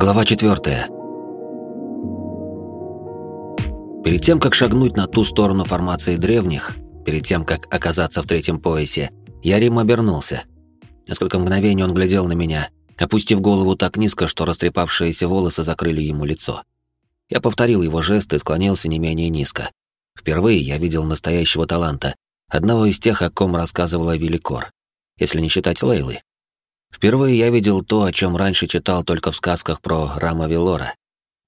Глава 4. Перед тем, как шагнуть на ту сторону формации древних, перед тем, как оказаться в третьем поясе, Ярим обернулся. Несколько мгновений он глядел на меня, опустив голову так низко, что растрепавшиеся волосы закрыли ему лицо. Я повторил его жест и склонился не менее низко. Впервые я видел настоящего таланта, одного из тех, о ком рассказывала Великор, если не считать Лейлы. Впервые я видел то, о чем раньше читал только в сказках про Рама Велора.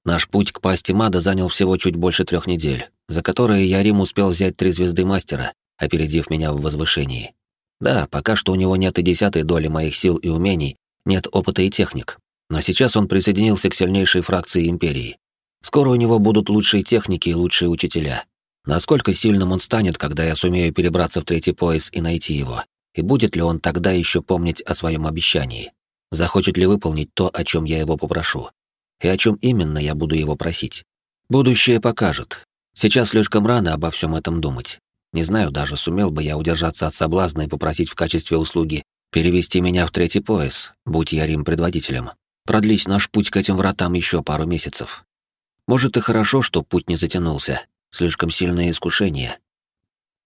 Наш путь к пасти Мада занял всего чуть больше трех недель, за которые Ярим успел взять три звезды мастера, опередив меня в возвышении. Да, пока что у него нет и десятой доли моих сил и умений, нет опыта и техник. Но сейчас он присоединился к сильнейшей фракции Империи. Скоро у него будут лучшие техники и лучшие учителя. Насколько сильным он станет, когда я сумею перебраться в третий пояс и найти его? И будет ли он тогда еще помнить о своем обещании? Захочет ли выполнить то, о чем я его попрошу? И о чем именно я буду его просить? Будущее покажет. Сейчас слишком рано обо всем этом думать. Не знаю даже, сумел бы я удержаться от соблазна и попросить в качестве услуги перевести меня в третий пояс, будь я Рим предводителем. Продлить наш путь к этим вратам еще пару месяцев. Может и хорошо, что путь не затянулся. Слишком сильное искушение.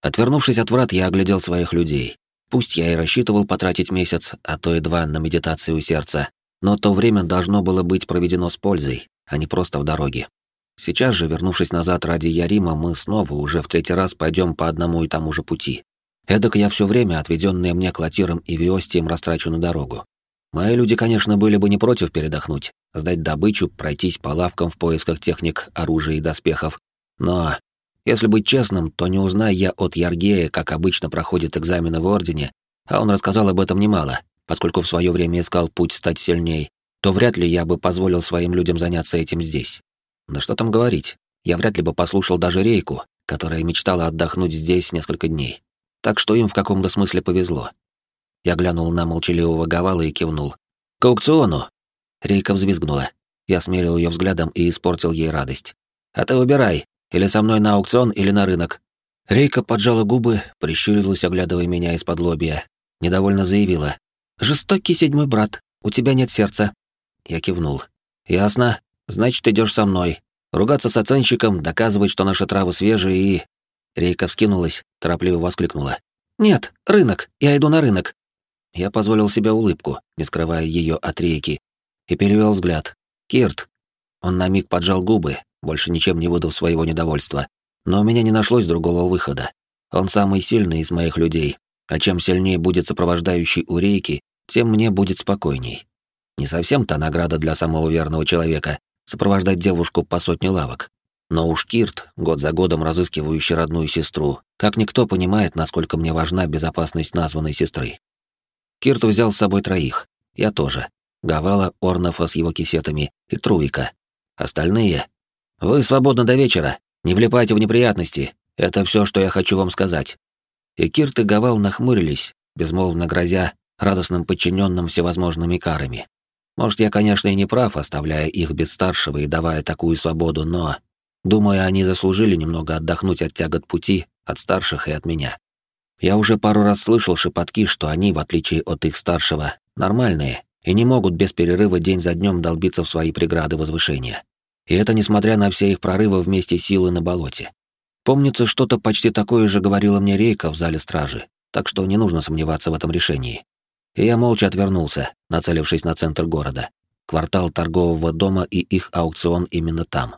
Отвернувшись от врат, я оглядел своих людей. Пусть я и рассчитывал потратить месяц, а то и два на медитацию сердца, но то время должно было быть проведено с пользой, а не просто в дороге. Сейчас же, вернувшись назад ради Ярима, мы снова уже в третий раз пойдем по одному и тому же пути. Эдак я все время, отведенное мне клотиром и виостием, растрачу на дорогу. Мои люди, конечно, были бы не против передохнуть, сдать добычу, пройтись по лавкам в поисках техник, оружия и доспехов. Но если быть честным, то не узнай я от Яргея, как обычно проходит экзамены в Ордене, а он рассказал об этом немало, поскольку в свое время искал путь стать сильней, то вряд ли я бы позволил своим людям заняться этим здесь. Да что там говорить, я вряд ли бы послушал даже Рейку, которая мечтала отдохнуть здесь несколько дней. Так что им в каком-то смысле повезло. Я глянул на молчаливого Гавала и кивнул. «К аукциону!» Рейка взвизгнула. Я смерил ее взглядом и испортил ей радость. «А ты выбирай, или со мной на аукцион, или на рынок. Рейка поджала губы, прищурилась, оглядывая меня из-под лобья. Недовольно заявила. «Жестокий седьмой брат, у тебя нет сердца». Я кивнул. «Ясно. Значит, идешь со мной. Ругаться с оценщиком, доказывать, что наши травы свежие и...» Рейка вскинулась, торопливо воскликнула. «Нет, рынок. Я иду на рынок». Я позволил себе улыбку, не скрывая ее от Рейки, и перевел взгляд. «Кирт». Он на миг поджал губы, больше ничем не выдав своего недовольства. Но у меня не нашлось другого выхода. Он самый сильный из моих людей, а чем сильнее будет сопровождающий у рейки, тем мне будет спокойней. Не совсем та награда для самого верного человека — сопровождать девушку по сотне лавок. Но уж Кирт, год за годом разыскивающий родную сестру, как никто понимает, насколько мне важна безопасность названной сестры. Кирт взял с собой троих, я тоже. Гавала, Орнафа с его кисетами и Труика. Остальные вы свободны до вечера. Не влипайте в неприятности. Это все, что я хочу вам сказать. И Кирт и Гавал нахмурились, безмолвно грозя радостным подчиненным всевозможными карами. Может, я, конечно, и не прав, оставляя их без старшего и давая такую свободу, но, думаю, они заслужили немного отдохнуть от тягот пути, от старших и от меня. Я уже пару раз слышал шепотки, что они, в отличие от их старшего, нормальные и не могут без перерыва день за днем долбиться в свои преграды возвышения. И это несмотря на все их прорывы вместе силы на болоте. Помнится, что-то почти такое же говорила мне Рейка в зале стражи, так что не нужно сомневаться в этом решении. И я молча отвернулся, нацелившись на центр города. Квартал торгового дома и их аукцион именно там.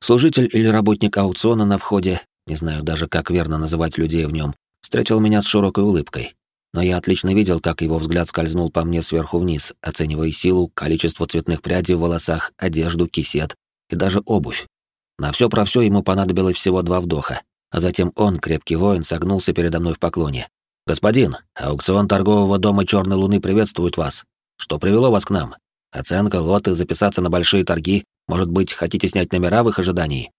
Служитель или работник аукциона на входе, не знаю даже, как верно называть людей в нем, встретил меня с широкой улыбкой. Но я отлично видел, как его взгляд скользнул по мне сверху вниз, оценивая силу, количество цветных прядей в волосах, одежду, кисет, и даже обувь. На все про все ему понадобилось всего два вдоха, а затем он, крепкий воин, согнулся передо мной в поклоне. «Господин, аукцион торгового дома Черной Луны приветствует вас. Что привело вас к нам? Оценка, лоты, записаться на большие торги? Может быть, хотите снять номера в их ожидании?»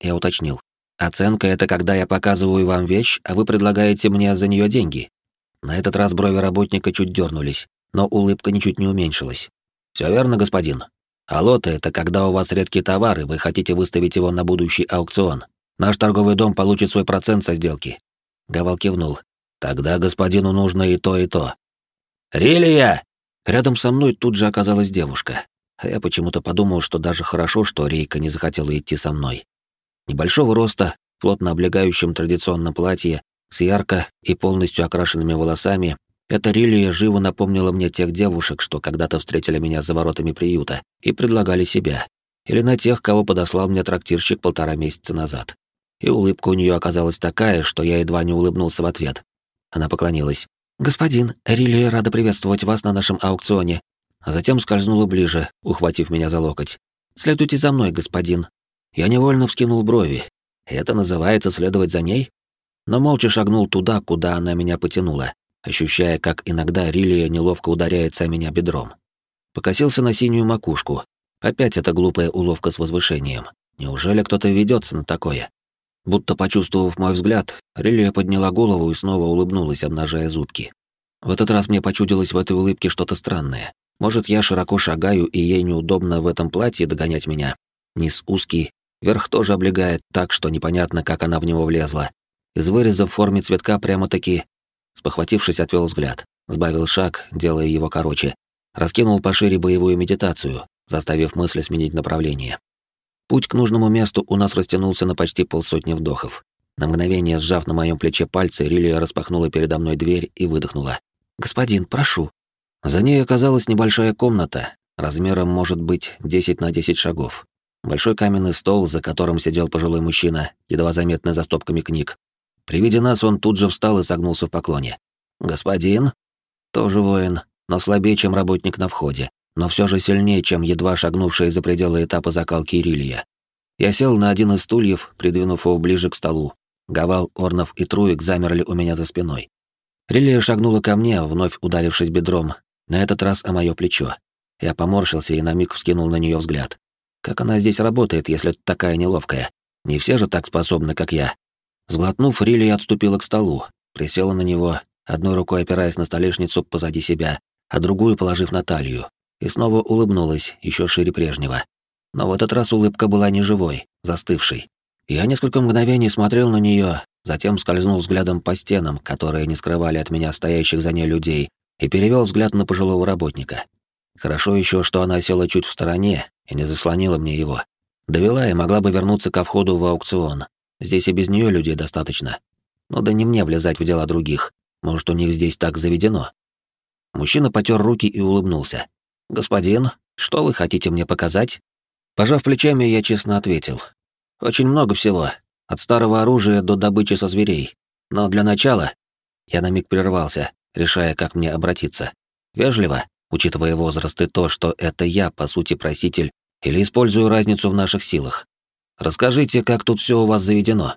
Я уточнил. «Оценка — это когда я показываю вам вещь, а вы предлагаете мне за нее деньги». На этот раз брови работника чуть дернулись, но улыбка ничуть не уменьшилась. «Все верно, господин. А лоты — это когда у вас редкие товары, вы хотите выставить его на будущий аукцион. Наш торговый дом получит свой процент со сделки». Гавал кивнул. «Тогда господину нужно и то, и то». «Рилия!» Рядом со мной тут же оказалась девушка. а я почему-то подумал, что даже хорошо, что Рейка не захотела идти со мной. Небольшого роста, плотно облегающем традиционном платье, с ярко и полностью окрашенными волосами, эта Рилия живо напомнила мне тех девушек, что когда-то встретили меня за воротами приюта и предлагали себя, или на тех, кого подослал мне трактирщик полтора месяца назад. И улыбка у нее оказалась такая, что я едва не улыбнулся в ответ. Она поклонилась. «Господин, Рилия рада приветствовать вас на нашем аукционе». А затем скользнула ближе, ухватив меня за локоть. «Следуйте за мной, господин». Я невольно вскинул брови. Это называется следовать за ней? Но молча шагнул туда, куда она меня потянула, ощущая, как иногда Рилия неловко ударяется о меня бедром. Покосился на синюю макушку. Опять эта глупая уловка с возвышением. Неужели кто-то ведется на такое? Будто почувствовав мой взгляд, Рилия подняла голову и снова улыбнулась, обнажая зубки. В этот раз мне почудилось в этой улыбке что-то странное. Может, я широко шагаю, и ей неудобно в этом платье догонять меня. Низ узкий, верх тоже облегает так, что непонятно, как она в него влезла. Из выреза в форме цветка прямо-таки Спохватившись, отвел взгляд, сбавил шаг, делая его короче, раскинул пошире боевую медитацию, заставив мысли сменить направление. Путь к нужному месту у нас растянулся на почти полсотни вдохов. На мгновение, сжав на моем плече пальцы, Рилия распахнула передо мной дверь и выдохнула. «Господин, прошу». За ней оказалась небольшая комната, размером может быть 10 на 10 шагов. Большой каменный стол, за которым сидел пожилой мужчина, едва заметный за стопками книг, при виде нас он тут же встал и согнулся в поклоне. «Господин?» «Тоже воин, но слабее, чем работник на входе, но все же сильнее, чем едва шагнувшая за пределы этапа закалки Ирилия. Я сел на один из стульев, придвинув его ближе к столу. Гавал, Орнов и Труик замерли у меня за спиной. Рилия шагнула ко мне, вновь ударившись бедром, на этот раз о мое плечо. Я поморщился и на миг вскинул на нее взгляд. Как она здесь работает, если такая неловкая? Не все же так способны, как я. Сглотнув, Рилли отступила к столу, присела на него, одной рукой опираясь на столешницу позади себя, а другую положив на талию, и снова улыбнулась, еще шире прежнего. Но в этот раз улыбка была не живой, застывшей. Я несколько мгновений смотрел на нее, затем скользнул взглядом по стенам, которые не скрывали от меня стоящих за ней людей, и перевел взгляд на пожилого работника. Хорошо еще, что она села чуть в стороне и не заслонила мне его. Довела и могла бы вернуться ко входу в аукцион, Здесь и без нее людей достаточно. Но да не мне влезать в дела других. Может, у них здесь так заведено. Мужчина потер руки и улыбнулся. «Господин, что вы хотите мне показать?» Пожав плечами, я честно ответил. «Очень много всего. От старого оружия до добычи со зверей. Но для начала...» Я на миг прервался, решая, как мне обратиться. Вежливо, учитывая возраст и то, что это я, по сути, проситель, или использую разницу в наших силах. Расскажите, как тут все у вас заведено.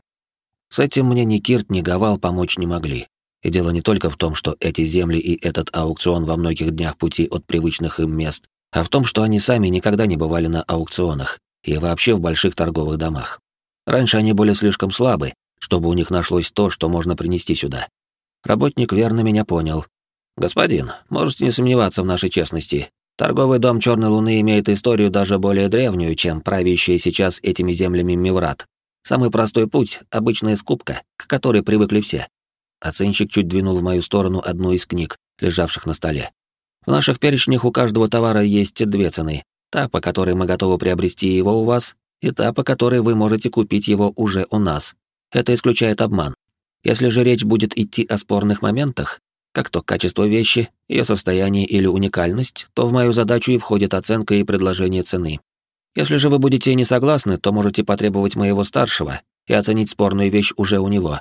С этим мне ни Кирт, ни Гавал помочь не могли. И дело не только в том, что эти земли и этот аукцион во многих днях пути от привычных им мест, а в том, что они сами никогда не бывали на аукционах и вообще в больших торговых домах. Раньше они были слишком слабы, чтобы у них нашлось то, что можно принести сюда. Работник верно меня понял. «Господин, можете не сомневаться в нашей честности. Торговый дом Черной Луны имеет историю даже более древнюю, чем правящий сейчас этими землями Миврат. Самый простой путь — обычная скупка, к которой привыкли все. Оценщик чуть двинул в мою сторону одну из книг, лежавших на столе. В наших перечнях у каждого товара есть две цены. Та, по которой мы готовы приобрести его у вас, и та, по которой вы можете купить его уже у нас. Это исключает обман. Если же речь будет идти о спорных моментах, как то качество вещи, ее состояние или уникальность, то в мою задачу и входит оценка и предложение цены. Если же вы будете не согласны, то можете потребовать моего старшего и оценить спорную вещь уже у него.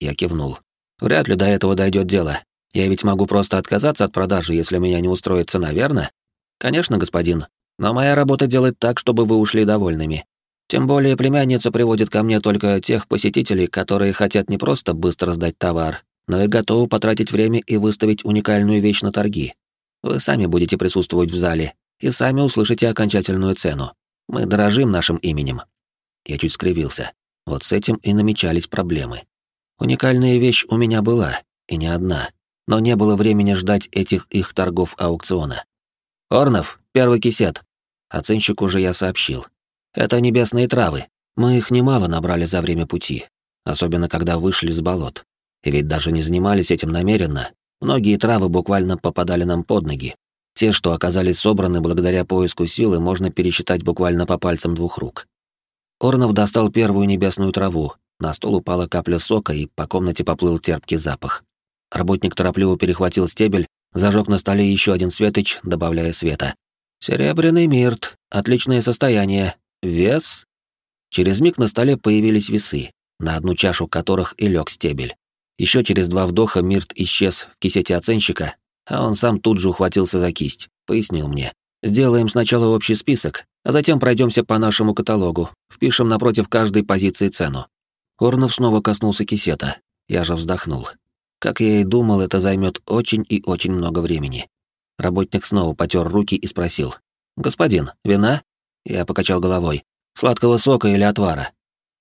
Я кивнул. Вряд ли до этого дойдет дело. Я ведь могу просто отказаться от продажи, если меня не устроит цена, верно? Конечно, господин. Но моя работа делать так, чтобы вы ушли довольными. Тем более племянница приводит ко мне только тех посетителей, которые хотят не просто быстро сдать товар, но и готовы потратить время и выставить уникальную вещь на торги. Вы сами будете присутствовать в зале и сами услышите окончательную цену. Мы дорожим нашим именем. Я чуть скривился. Вот с этим и намечались проблемы. Уникальная вещь у меня была, и не одна, но не было времени ждать этих их торгов аукциона. Орнов, первый кисет. Оценщик уже я сообщил. Это небесные травы. Мы их немало набрали за время пути, особенно когда вышли с болот. И ведь даже не занимались этим намеренно. Многие травы буквально попадали нам под ноги. Те, что оказались собраны благодаря поиску силы, можно пересчитать буквально по пальцам двух рук. Орнов достал первую небесную траву, на стол упала капля сока, и по комнате поплыл терпкий запах. Работник торопливо перехватил стебель, зажег на столе еще один светоч, добавляя света. «Серебряный мирт. Отличное состояние. Вес?» Через миг на столе появились весы, на одну чашу которых и лег стебель. Еще через два вдоха мирт исчез в кисете оценщика, а он сам тут же ухватился за кисть, пояснил мне. «Сделаем сначала общий список, а затем пройдемся по нашему каталогу, впишем напротив каждой позиции цену». Орнов снова коснулся кисета. Я же вздохнул. Как я и думал, это займет очень и очень много времени. Работник снова потер руки и спросил. «Господин, вина?» Я покачал головой. «Сладкого сока или отвара?»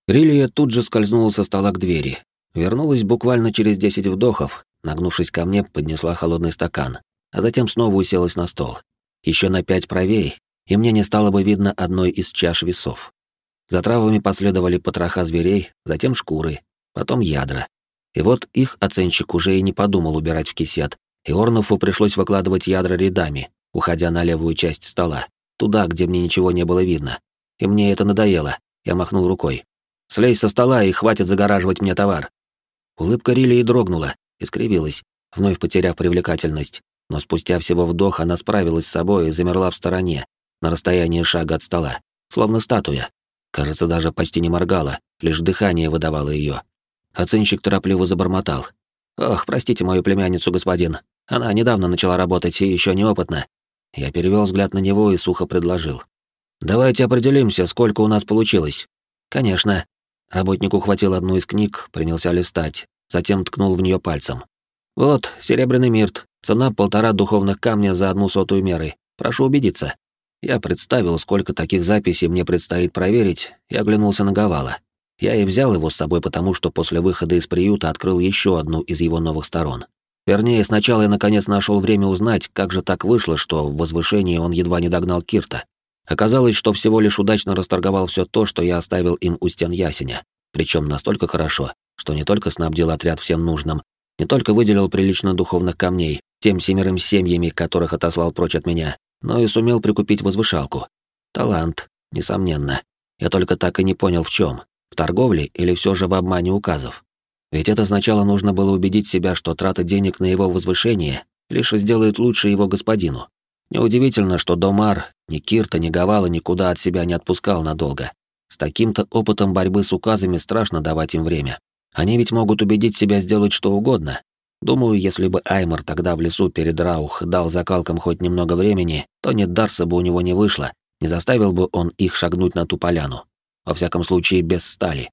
Рилия тут же скользнула со стола к двери. Вернулась буквально через десять вдохов, нагнувшись ко мне, поднесла холодный стакан, а затем снова уселась на стол. Еще на пять правей, и мне не стало бы видно одной из чаш весов. За травами последовали потроха зверей, затем шкуры, потом ядра. И вот их оценщик уже и не подумал убирать в кисет, и Орнуфу пришлось выкладывать ядра рядами, уходя на левую часть стола, туда, где мне ничего не было видно. И мне это надоело, я махнул рукой. «Слезь со стола и хватит загораживать мне товар». Улыбка Рилии дрогнула, искривилась, вновь потеряв привлекательность, но спустя всего вдох она справилась с собой и замерла в стороне, на расстоянии шага от стола, словно статуя. Кажется, даже почти не моргала, лишь дыхание выдавало ее. Оценщик торопливо забормотал. «Ох, простите мою племянницу, господин. Она недавно начала работать и еще неопытна». Я перевел взгляд на него и сухо предложил. «Давайте определимся, сколько у нас получилось». «Конечно». Работник ухватил одну из книг, принялся листать, затем ткнул в нее пальцем. «Вот, серебряный мирт. Цена полтора духовных камня за одну сотую меры. Прошу убедиться». Я представил, сколько таких записей мне предстоит проверить, и оглянулся на Гавала. Я и взял его с собой потому, что после выхода из приюта открыл еще одну из его новых сторон. Вернее, сначала я наконец нашел время узнать, как же так вышло, что в возвышении он едва не догнал Кирта. Оказалось, что всего лишь удачно расторговал все то, что я оставил им у стен ясеня, причем настолько хорошо, что не только снабдил отряд всем нужным, не только выделил прилично духовных камней тем семерым семьями, которых отослал прочь от меня, но и сумел прикупить возвышалку. Талант, несомненно. Я только так и не понял, в чем торговле или все же в обмане указов. Ведь это сначала нужно было убедить себя, что трата денег на его возвышение лишь сделает лучше его господину. Неудивительно, что Домар ни Кирта, ни Гавала никуда от себя не отпускал надолго. С таким-то опытом борьбы с указами страшно давать им время. Они ведь могут убедить себя сделать что угодно. Думаю, если бы Аймор тогда в лесу перед Раух дал закалкам хоть немного времени, то нет Дарса бы у него не вышло, не заставил бы он их шагнуть на ту поляну во всяком случае без стали.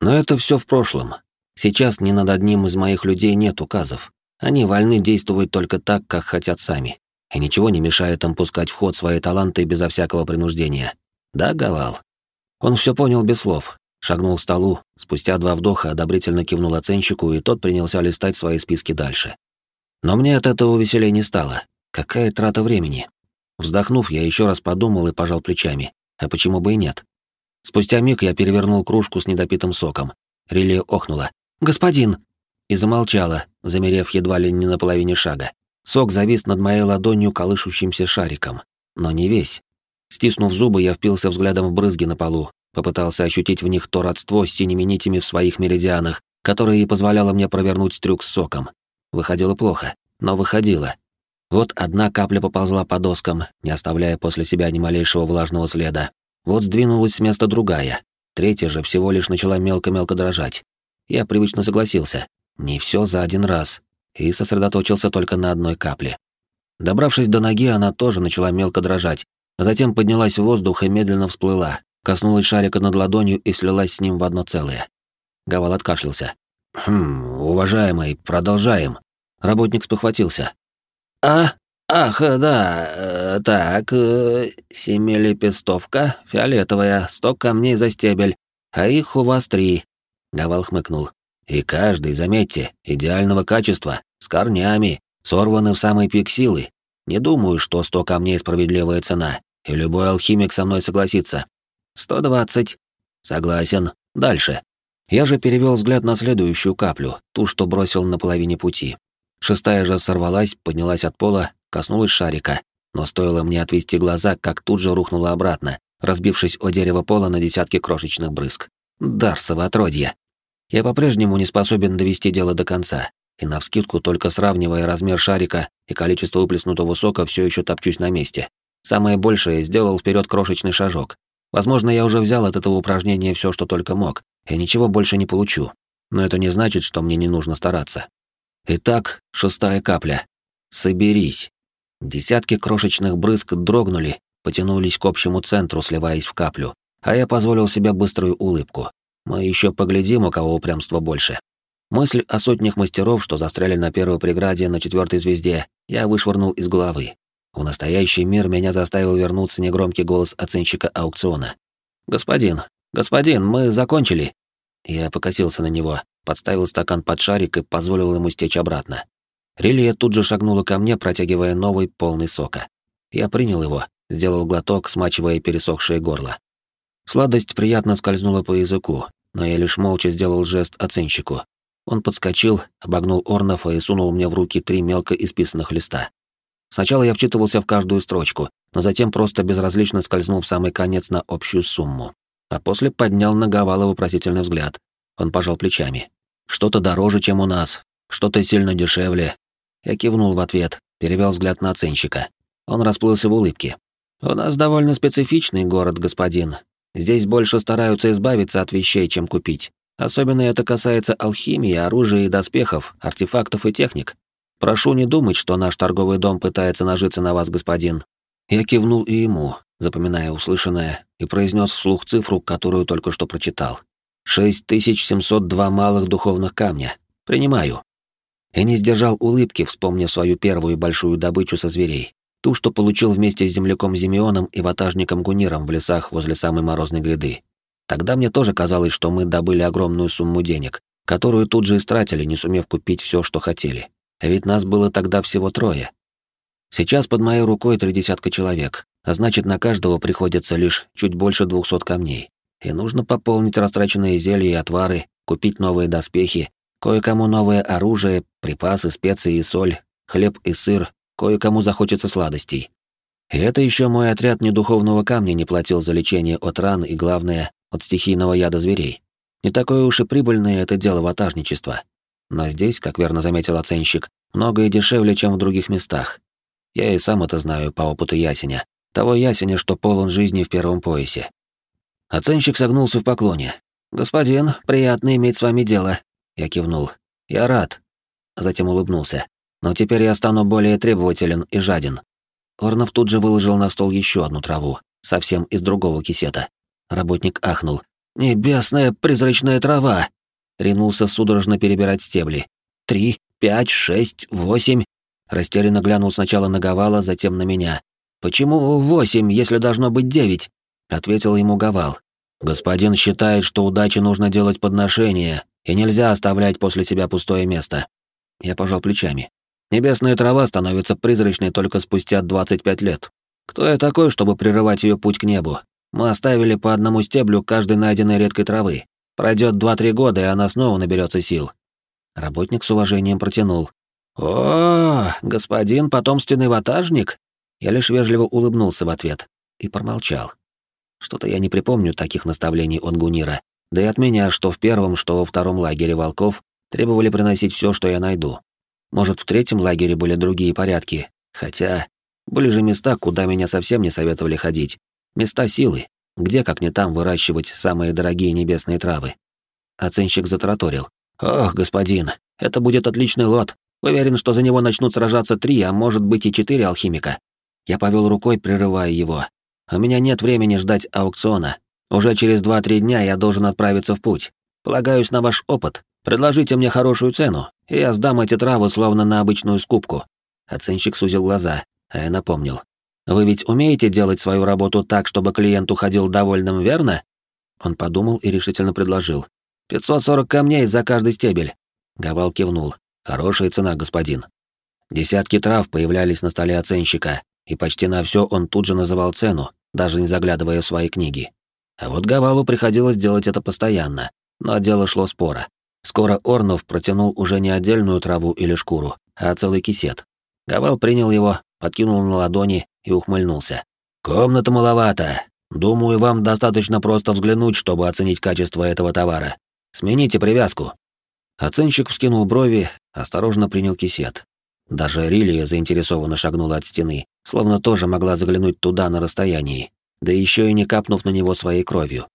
Но это все в прошлом. Сейчас ни над одним из моих людей нет указов. Они вольны действовать только так, как хотят сами. И ничего не мешает им пускать в ход свои таланты безо всякого принуждения. Да, Гавал? Он все понял без слов, шагнул к столу, спустя два вдоха одобрительно кивнул оценщику, и тот принялся листать свои списки дальше. Но мне от этого веселее не стало. Какая трата времени? Вздохнув, я еще раз подумал и пожал плечами. А почему бы и нет? Спустя миг я перевернул кружку с недопитым соком. Реле охнула. «Господин!» И замолчала, замерев едва ли не на половине шага. Сок завис над моей ладонью колышущимся шариком. Но не весь. Стиснув зубы, я впился взглядом в брызги на полу, попытался ощутить в них то родство с синими нитями в своих меридианах, которое и позволяло мне провернуть трюк с соком. Выходило плохо, но выходило. Вот одна капля поползла по доскам, не оставляя после себя ни малейшего влажного следа, вот сдвинулась с места другая. Третья же всего лишь начала мелко-мелко дрожать. Я привычно согласился. Не все за один раз. И сосредоточился только на одной капле. Добравшись до ноги, она тоже начала мелко дрожать, а затем поднялась в воздух и медленно всплыла, коснулась шарика над ладонью и слилась с ним в одно целое. Гавал откашлялся. «Хм, уважаемый, продолжаем». Работник спохватился. «А?» «Ах, да, э, так, э, семилепестовка, фиолетовая, сто камней за стебель, а их у вас три», — Гавал хмыкнул. «И каждый, заметьте, идеального качества, с корнями, сорваны в самый пик силы. Не думаю, что сто камней — справедливая цена, и любой алхимик со мной согласится. Сто двадцать. Согласен. Дальше». Я же перевел взгляд на следующую каплю, ту, что бросил на половине пути. Шестая же сорвалась, поднялась от пола, коснулась шарика, но стоило мне отвести глаза, как тут же рухнула обратно, разбившись о дерево пола на десятки крошечных брызг. Дарсово отродье. Я по-прежнему не способен довести дело до конца, и навскидку только сравнивая размер шарика и количество выплеснутого сока, все еще топчусь на месте. Самое большее сделал вперед крошечный шажок. Возможно, я уже взял от этого упражнения все, что только мог, и ничего больше не получу. Но это не значит, что мне не нужно стараться. Итак, шестая капля. Соберись. Десятки крошечных брызг дрогнули, потянулись к общему центру, сливаясь в каплю, а я позволил себе быструю улыбку. Мы еще поглядим, у кого упрямства больше. Мысль о сотнях мастеров, что застряли на первой преграде на четвертой звезде, я вышвырнул из головы. В настоящий мир меня заставил вернуться негромкий голос оценщика аукциона. «Господин, господин, мы закончили!» Я покосился на него, подставил стакан под шарик и позволил ему стечь обратно. Релия тут же шагнула ко мне, протягивая новый, полный сока. Я принял его, сделал глоток, смачивая пересохшее горло. Сладость приятно скользнула по языку, но я лишь молча сделал жест оценщику. Он подскочил, обогнул Орнова и сунул мне в руки три мелко исписанных листа. Сначала я вчитывался в каждую строчку, но затем просто безразлично скользнул в самый конец на общую сумму. А после поднял на Гавала вопросительный взгляд. Он пожал плечами. «Что-то дороже, чем у нас, что-то сильно дешевле». Я кивнул в ответ, перевел взгляд на оценщика. Он расплылся в улыбке. «У нас довольно специфичный город, господин. Здесь больше стараются избавиться от вещей, чем купить. Особенно это касается алхимии, оружия и доспехов, артефактов и техник. Прошу не думать, что наш торговый дом пытается нажиться на вас, господин. Я кивнул и ему, запоминая услышанное, и произнес вслух цифру, которую только что прочитал. 6702 малых духовных камня. Принимаю. И не сдержал улыбки, вспомнив свою первую большую добычу со зверей. Ту, что получил вместе с земляком Зимеоном и ватажником Гуниром в лесах возле самой морозной гряды. Тогда мне тоже казалось, что мы добыли огромную сумму денег, которую тут же истратили, не сумев купить все, что хотели. А ведь нас было тогда всего трое. Сейчас под моей рукой три десятка человек, а значит, на каждого приходится лишь чуть больше двухсот камней. И нужно пополнить растраченные зелья и отвары, купить новые доспехи, кое-кому новое оружие, припасы, специи и соль, хлеб и сыр, кое-кому захочется сладостей. И это еще мой отряд недуховного камня не платил за лечение от ран и, главное, от стихийного яда зверей. Не такое уж и прибыльное это дело ватажничества. Но здесь, как верно заметил оценщик, многое дешевле, чем в других местах. Я и сам это знаю по опыту ясеня. Того ясеня, что полон жизни в первом поясе. Оценщик согнулся в поклоне. «Господин, приятно иметь с вами дело». Я кивнул. «Я рад». Затем улыбнулся. «Но теперь я стану более требователен и жаден». Орнов тут же выложил на стол еще одну траву, совсем из другого кисета. Работник ахнул. «Небесная призрачная трава!» ринулся судорожно перебирать стебли. «Три, пять, шесть, восемь...» Растерянно глянул сначала на Гавала, затем на меня. «Почему восемь, если должно быть девять?» Ответил ему Гавал. «Господин считает, что удаче нужно делать подношение, и нельзя оставлять после себя пустое место». Я пожал плечами. «Небесная трава становится призрачной только спустя 25 лет. Кто я такой, чтобы прерывать ее путь к небу? Мы оставили по одному стеблю каждой найденной редкой травы. Пройдет два-три года, и она снова наберется сил. Работник с уважением протянул. О, господин потомственный ватажник? Я лишь вежливо улыбнулся в ответ и промолчал. Что-то я не припомню таких наставлений от Гунира. Да и от меня, что в первом, что во втором лагере волков, требовали приносить все, что я найду. Может, в третьем лагере были другие порядки, хотя были же места, куда меня совсем не советовали ходить. Места силы. Где, как не там, выращивать самые дорогие небесные травы? Оценщик затраторил. «Ох, господин, это будет отличный лот. Уверен, что за него начнут сражаться три, а может быть и четыре алхимика». Я повел рукой, прерывая его. «У меня нет времени ждать аукциона. Уже через два-три дня я должен отправиться в путь. Полагаюсь на ваш опыт. Предложите мне хорошую цену, и я сдам эти травы словно на обычную скупку». Оценщик сузил глаза, а я напомнил. Вы ведь умеете делать свою работу так, чтобы клиент уходил довольным, верно? Он подумал и решительно предложил. «Пятьсот сорок камней за каждый стебель». Гавал кивнул. «Хорошая цена, господин». Десятки трав появлялись на столе оценщика, и почти на все он тут же называл цену, даже не заглядывая в свои книги. А вот Гавалу приходилось делать это постоянно, но дело шло спора. Скоро Орнов протянул уже не отдельную траву или шкуру, а целый кисет. Гавал принял его, подкинул на ладони и ухмыльнулся. «Комната маловато. Думаю, вам достаточно просто взглянуть, чтобы оценить качество этого товара. Смените привязку». Оценщик вскинул брови, осторожно принял кисет. Даже Рилия заинтересованно шагнула от стены, словно тоже могла заглянуть туда на расстоянии, да еще и не капнув на него своей кровью.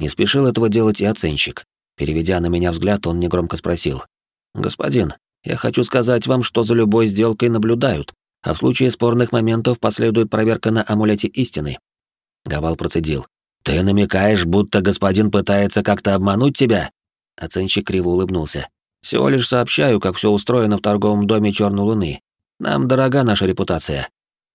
Не спешил этого делать и оценщик. Переведя на меня взгляд, он негромко спросил. «Господин, я хочу сказать вам, что за любой сделкой наблюдают, а в случае спорных моментов последует проверка на амулете истины». Гавал процедил. «Ты намекаешь, будто господин пытается как-то обмануть тебя?» Оценщик криво улыбнулся. «Всего лишь сообщаю, как все устроено в торговом доме Черной Луны. Нам дорога наша репутация».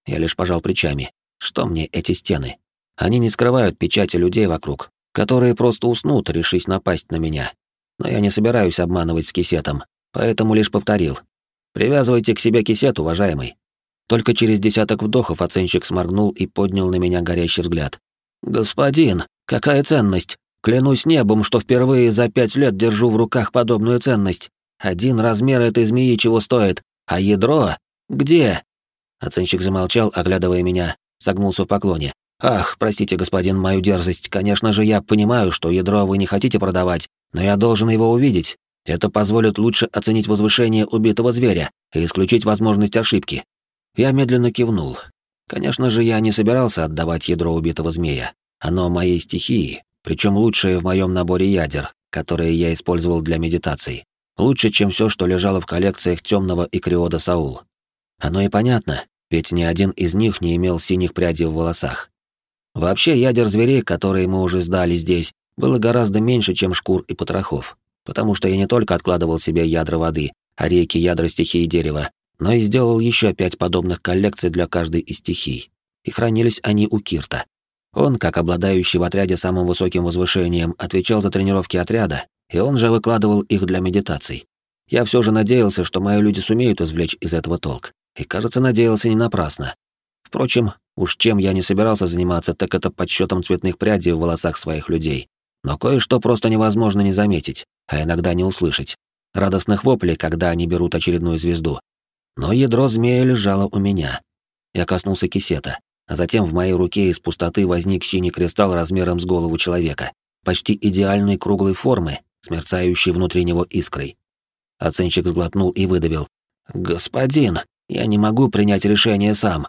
Я лишь пожал плечами. Что мне эти стены? Они не скрывают печати людей вокруг, которые просто уснут, решись напасть на меня. Но я не собираюсь обманывать с кисетом, поэтому лишь повторил. «Привязывайте к себе кисет, уважаемый». Только через десяток вдохов оценщик сморгнул и поднял на меня горящий взгляд. «Господин, какая ценность! Клянусь небом, что впервые за пять лет держу в руках подобную ценность. Один размер этой змеи чего стоит, а ядро? Где?» Оценщик замолчал, оглядывая меня, согнулся в поклоне. «Ах, простите, господин, мою дерзость. Конечно же, я понимаю, что ядро вы не хотите продавать, но я должен его увидеть. Это позволит лучше оценить возвышение убитого зверя и исключить возможность ошибки». Я медленно кивнул. Конечно же, я не собирался отдавать ядро убитого змея. Оно моей стихии, причем лучшее в моем наборе ядер, которые я использовал для медитаций. Лучше, чем все, что лежало в коллекциях темного и криода Саул. Оно и понятно, ведь ни один из них не имел синих прядей в волосах. Вообще, ядер зверей, которые мы уже сдали здесь, было гораздо меньше, чем шкур и потрохов, потому что я не только откладывал себе ядра воды, а реки ядра стихии дерева, но и сделал еще пять подобных коллекций для каждой из стихий. И хранились они у Кирта. Он, как обладающий в отряде самым высоким возвышением, отвечал за тренировки отряда, и он же выкладывал их для медитаций. Я все же надеялся, что мои люди сумеют извлечь из этого толк. И, кажется, надеялся не напрасно. Впрочем, уж чем я не собирался заниматься, так это подсчетом цветных прядей в волосах своих людей. Но кое-что просто невозможно не заметить, а иногда не услышать. Радостных воплей, когда они берут очередную звезду. Но ядро змея лежало у меня. Я коснулся кисета. А затем в моей руке из пустоты возник синий кристалл размером с голову человека, почти идеальной круглой формы, смерцающей внутри него искрой. Оценщик сглотнул и выдавил. «Господин, я не могу принять решение сам».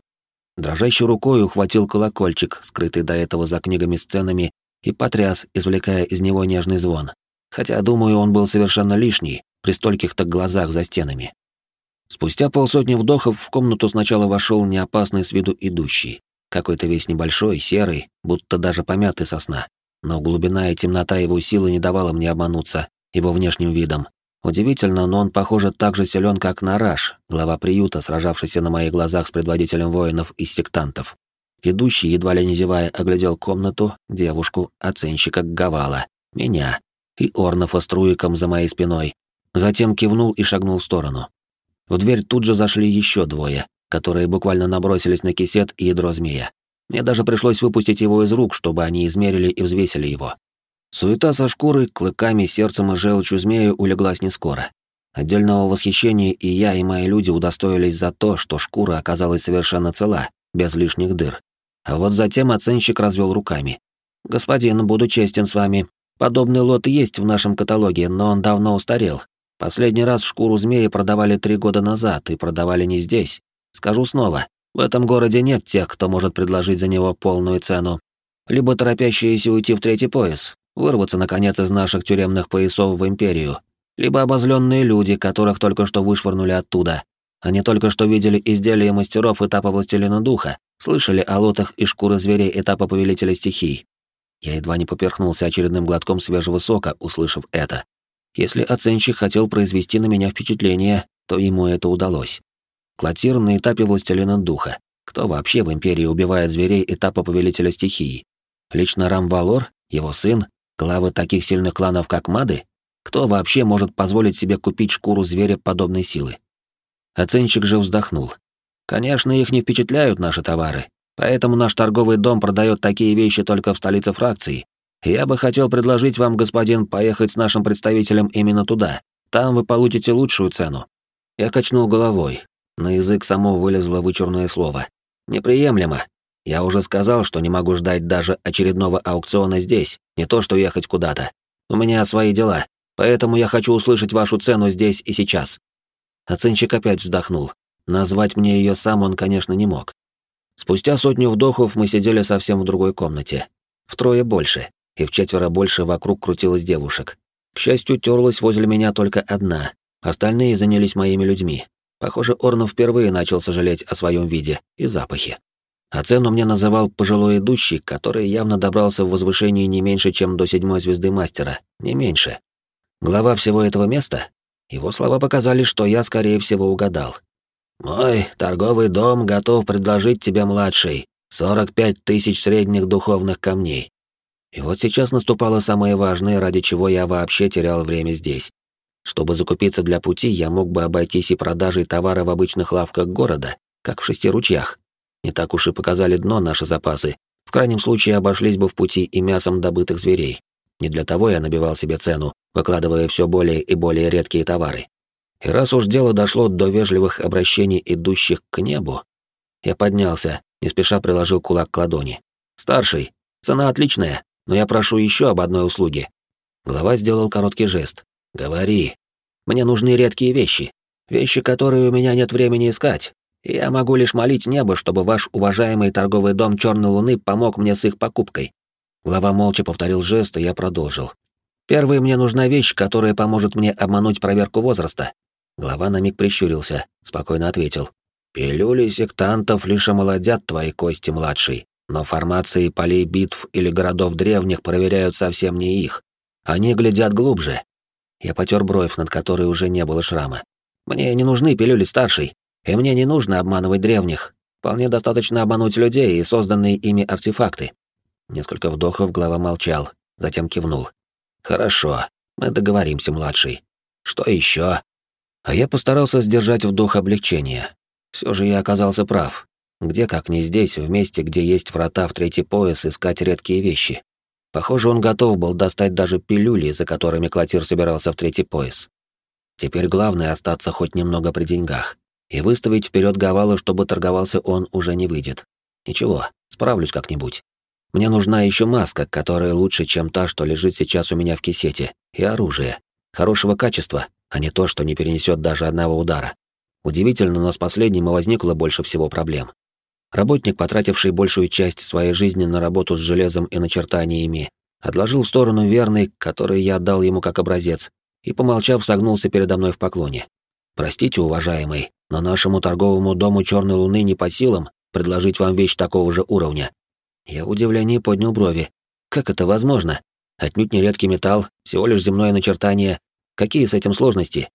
Дрожащей рукой ухватил колокольчик, скрытый до этого за книгами-сценами, и потряс, извлекая из него нежный звон. Хотя, думаю, он был совершенно лишний, при стольких-то глазах за стенами. Спустя полсотни вдохов в комнату сначала вошел неопасный с виду идущий, какой-то весь небольшой, серый, будто даже помятый сосна. Но глубина и темнота его силы не давала мне обмануться его внешним видом. Удивительно, но он, похоже, так же силен, как Нараш, глава приюта, сражавшийся на моих глазах с предводителем воинов из сектантов. Идущий, едва ли не зевая, оглядел комнату, девушку, оценщика Гавала, меня и Орнова с Труиком за моей спиной. Затем кивнул и шагнул в сторону. В дверь тут же зашли еще двое, которые буквально набросились на кисет и ядро змея. Мне даже пришлось выпустить его из рук, чтобы они измерили и взвесили его. Суета со шкурой, клыками, сердцем и желчью змея улеглась не скоро. Отдельного восхищения и я, и мои люди удостоились за то, что шкура оказалась совершенно цела, без лишних дыр. А вот затем оценщик развел руками. «Господин, буду честен с вами. Подобный лот есть в нашем каталоге, но он давно устарел. Последний раз шкуру змеи продавали три года назад, и продавали не здесь. Скажу снова, в этом городе нет тех, кто может предложить за него полную цену. Либо торопящиеся уйти в третий пояс, вырваться, наконец, из наших тюремных поясов в Империю, либо обозленные люди, которых только что вышвырнули оттуда. Они только что видели изделия мастеров этапа Властелина Духа, слышали о лотах и шкуры зверей этапа Повелителя Стихий. Я едва не поперхнулся очередным глотком свежего сока, услышав это. Если оценщик хотел произвести на меня впечатление, то ему это удалось. Клотир на этапе Властелина Духа. Кто вообще в Империи убивает зверей этапа Повелителя Стихии? Лично Рамвалор, его сын, главы таких сильных кланов, как Мады? Кто вообще может позволить себе купить шкуру зверя подобной силы? Оценщик же вздохнул. Конечно, их не впечатляют наши товары, поэтому наш торговый дом продает такие вещи только в столице фракции, я бы хотел предложить вам, господин, поехать с нашим представителем именно туда. Там вы получите лучшую цену. Я качнул головой. На язык само вылезло вычурное слово. Неприемлемо. Я уже сказал, что не могу ждать даже очередного аукциона здесь, не то что ехать куда-то. У меня свои дела, поэтому я хочу услышать вашу цену здесь и сейчас. Оценщик опять вздохнул. Назвать мне ее сам он, конечно, не мог. Спустя сотню вдохов мы сидели совсем в другой комнате. Втрое больше, и в четверо больше вокруг крутилось девушек. К счастью, терлась возле меня только одна, остальные занялись моими людьми. Похоже, Орнов впервые начал сожалеть о своем виде и запахе. А цену мне называл пожилой идущий, который явно добрался в возвышении не меньше, чем до седьмой звезды мастера, не меньше. Глава всего этого места? Его слова показали, что я, скорее всего, угадал. «Мой торговый дом готов предложить тебе, младший, 45 тысяч средних духовных камней». И вот сейчас наступало самое важное, ради чего я вообще терял время здесь. Чтобы закупиться для пути, я мог бы обойтись и продажей товара в обычных лавках города, как в шести ручьях. Не так уж и показали дно наши запасы. В крайнем случае обошлись бы в пути и мясом добытых зверей. Не для того я набивал себе цену, выкладывая все более и более редкие товары. И раз уж дело дошло до вежливых обращений, идущих к небу, я поднялся, не спеша приложил кулак к ладони. «Старший, цена отличная, но я прошу еще об одной услуге». Глава сделал короткий жест. «Говори. Мне нужны редкие вещи. Вещи, которые у меня нет времени искать. Я могу лишь молить небо, чтобы ваш уважаемый торговый дом Черной Луны помог мне с их покупкой». Глава молча повторил жест, и я продолжил. «Первый мне нужна вещь, которая поможет мне обмануть проверку возраста. Глава на миг прищурился, спокойно ответил. «Пилюли сектантов лишь омолодят твои кости, младший, но формации полей битв или городов древних проверяют совсем не их. Они глядят глубже». Я потер бровь, над которой уже не было шрама. «Мне не нужны пилюли, старший, и мне не нужно обманывать древних. Вполне достаточно обмануть людей и созданные ими артефакты». Несколько вдохов глава молчал, затем кивнул. «Хорошо, мы договоримся, младший. Что еще? А я постарался сдержать вдох облегчения. Все же я оказался прав. Где, как не здесь, в месте, где есть врата в третий пояс, искать редкие вещи. Похоже, он готов был достать даже пилюли, за которыми Клотир собирался в третий пояс. Теперь главное остаться хоть немного при деньгах. И выставить вперед Гавала, чтобы торговался он, уже не выйдет. Ничего, справлюсь как-нибудь. Мне нужна еще маска, которая лучше, чем та, что лежит сейчас у меня в кисете, и оружие. Хорошего качества, а не то, что не перенесет даже одного удара. Удивительно, но с последним и возникло больше всего проблем. Работник, потративший большую часть своей жизни на работу с железом и начертаниями, отложил в сторону верный, который я отдал ему как образец, и, помолчав, согнулся передо мной в поклоне. «Простите, уважаемый, но нашему торговому дому Черной Луны не по силам предложить вам вещь такого же уровня». Я в удивлении поднял брови. «Как это возможно? Отнюдь не редкий металл, всего лишь земное начертание, Какие с этим сложности?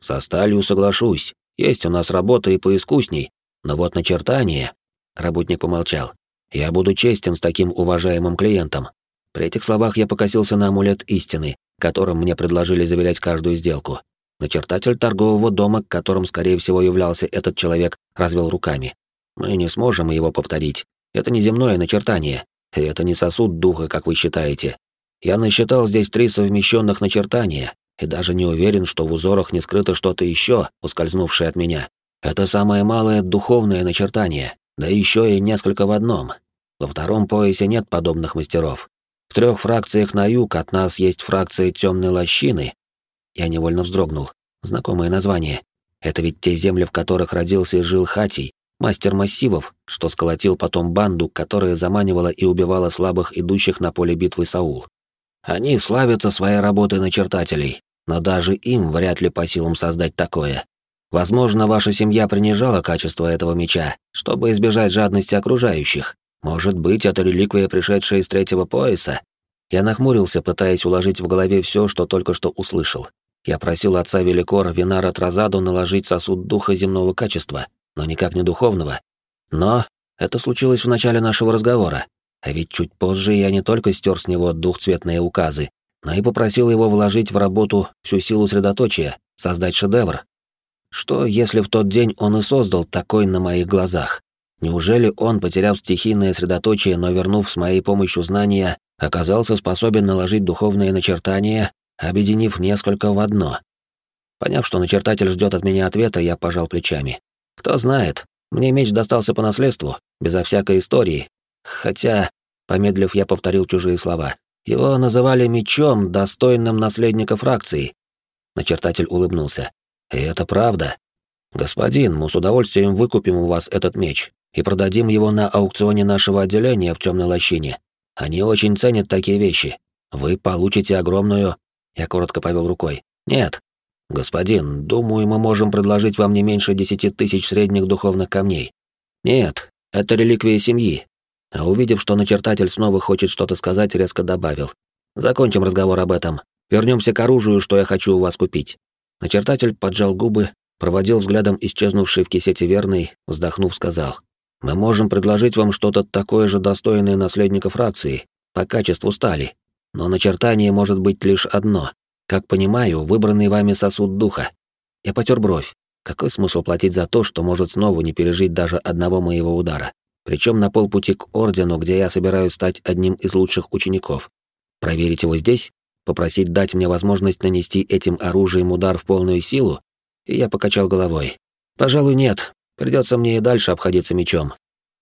Со сталью соглашусь. Есть у нас работа и поискусней. Но вот начертание... Работник помолчал. Я буду честен с таким уважаемым клиентом. При этих словах я покосился на амулет истины, которым мне предложили заверять каждую сделку. Начертатель торгового дома, которым, скорее всего, являлся этот человек, развел руками. Мы не сможем его повторить. Это не земное начертание. И это не сосуд духа, как вы считаете. Я насчитал здесь три совмещенных начертания, и даже не уверен, что в узорах не скрыто что-то еще, ускользнувшее от меня. Это самое малое духовное начертание, да еще и несколько в одном. Во втором поясе нет подобных мастеров. В трех фракциях на юг от нас есть фракция темной лощины. Я невольно вздрогнул. Знакомое название. Это ведь те земли, в которых родился и жил Хатий, мастер массивов, что сколотил потом банду, которая заманивала и убивала слабых идущих на поле битвы Саул. Они славятся своей работой начертателей, но даже им вряд ли по силам создать такое. Возможно, ваша семья принижала качество этого меча, чтобы избежать жадности окружающих. Может быть, это реликвия, пришедшая из третьего пояса? Я нахмурился, пытаясь уложить в голове все, что только что услышал. Я просил отца Великор Винара Тразаду наложить сосуд духа земного качества, но никак не духовного. Но это случилось в начале нашего разговора, а ведь чуть позже я не только стер с него двухцветные указы, но и попросил его вложить в работу всю силу средоточия, создать шедевр. Что, если в тот день он и создал такой на моих глазах? Неужели он, потеряв стихийное средоточие, но вернув с моей помощью знания, оказался способен наложить духовные начертания, объединив несколько в одно? Поняв, что начертатель ждет от меня ответа, я пожал плечами. Кто знает, мне меч достался по наследству, безо всякой истории. Хотя, помедлив, я повторил чужие слова. Его называли мечом, достойным наследника фракции. Начертатель улыбнулся. И это правда. Господин, мы с удовольствием выкупим у вас этот меч и продадим его на аукционе нашего отделения в темной лощине. Они очень ценят такие вещи. Вы получите огромную... Я коротко повел рукой. Нет. Господин, думаю, мы можем предложить вам не меньше десяти тысяч средних духовных камней. Нет, это реликвии семьи. А увидев, что начертатель снова хочет что-то сказать, резко добавил. Закончим разговор об этом. Вернемся к оружию, что я хочу у вас купить. Начертатель поджал губы, проводил взглядом исчезнувший в кисете верный, вздохнув, сказал. Мы можем предложить вам что-то такое же достойное наследника фракции, по качеству стали. Но начертание может быть лишь одно. Как понимаю, выбранный вами сосуд духа. Я потер бровь. Какой смысл платить за то, что может снова не пережить даже одного моего удара? Причем на полпути к ордену, где я собираюсь стать одним из лучших учеников. Проверить его здесь? Попросить дать мне возможность нанести этим оружием удар в полную силу? И я покачал головой. Пожалуй, нет. Придется мне и дальше обходиться мечом.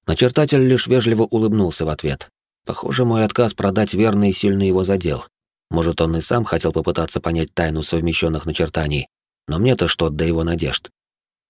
Начертатель лишь вежливо улыбнулся в ответ. Похоже, мой отказ продать верный сильно его задел. Может, он и сам хотел попытаться понять тайну совмещенных начертаний, но мне-то что до его надежд.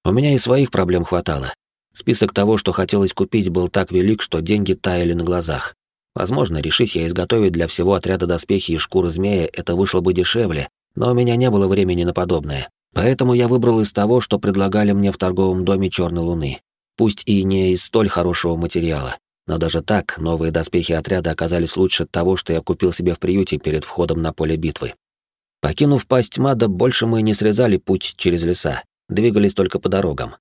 У меня и своих проблем хватало. Список того, что хотелось купить, был так велик, что деньги таяли на глазах. Возможно, решить я изготовить для всего отряда доспехи и шкуры змея, это вышло бы дешевле, но у меня не было времени на подобное. Поэтому я выбрал из того, что предлагали мне в торговом доме Черной Луны. Пусть и не из столь хорошего материала, но даже так новые доспехи отряда оказались лучше того, что я купил себе в приюте перед входом на поле битвы. Покинув пасть Мада, больше мы не срезали путь через леса, двигались только по дорогам.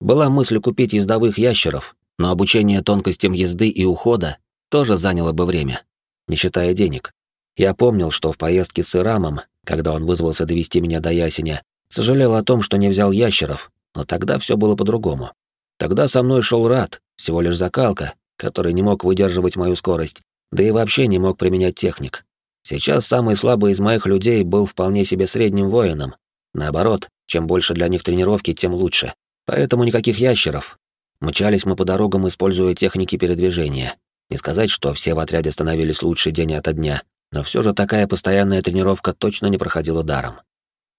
Была мысль купить ездовых ящеров, но обучение тонкостям езды и ухода тоже заняло бы время, не считая денег. Я помнил, что в поездке с Ирамом, когда он вызвался довести меня до Ясеня, Сожалел о том, что не взял ящеров, но тогда все было по-другому. Тогда со мной шел Рад, всего лишь закалка, который не мог выдерживать мою скорость, да и вообще не мог применять техник. Сейчас самый слабый из моих людей был вполне себе средним воином. Наоборот, чем больше для них тренировки, тем лучше. Поэтому никаких ящеров. Мчались мы по дорогам, используя техники передвижения. Не сказать, что все в отряде становились лучше день ото дня, но все же такая постоянная тренировка точно не проходила даром.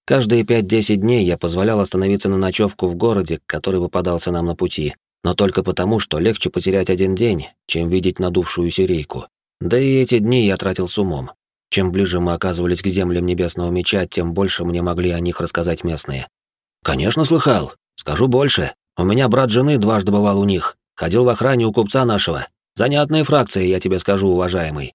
Каждые 5-10 дней я позволял остановиться на ночевку в городе, который выпадался нам на пути, но только потому, что легче потерять один день, чем видеть надувшуюся рейку. Да и эти дни я тратил с умом. Чем ближе мы оказывались к землям Небесного Меча, тем больше мне могли о них рассказать местные. «Конечно, слыхал. Скажу больше. У меня брат жены дважды бывал у них. Ходил в охране у купца нашего. Занятные фракции, я тебе скажу, уважаемый».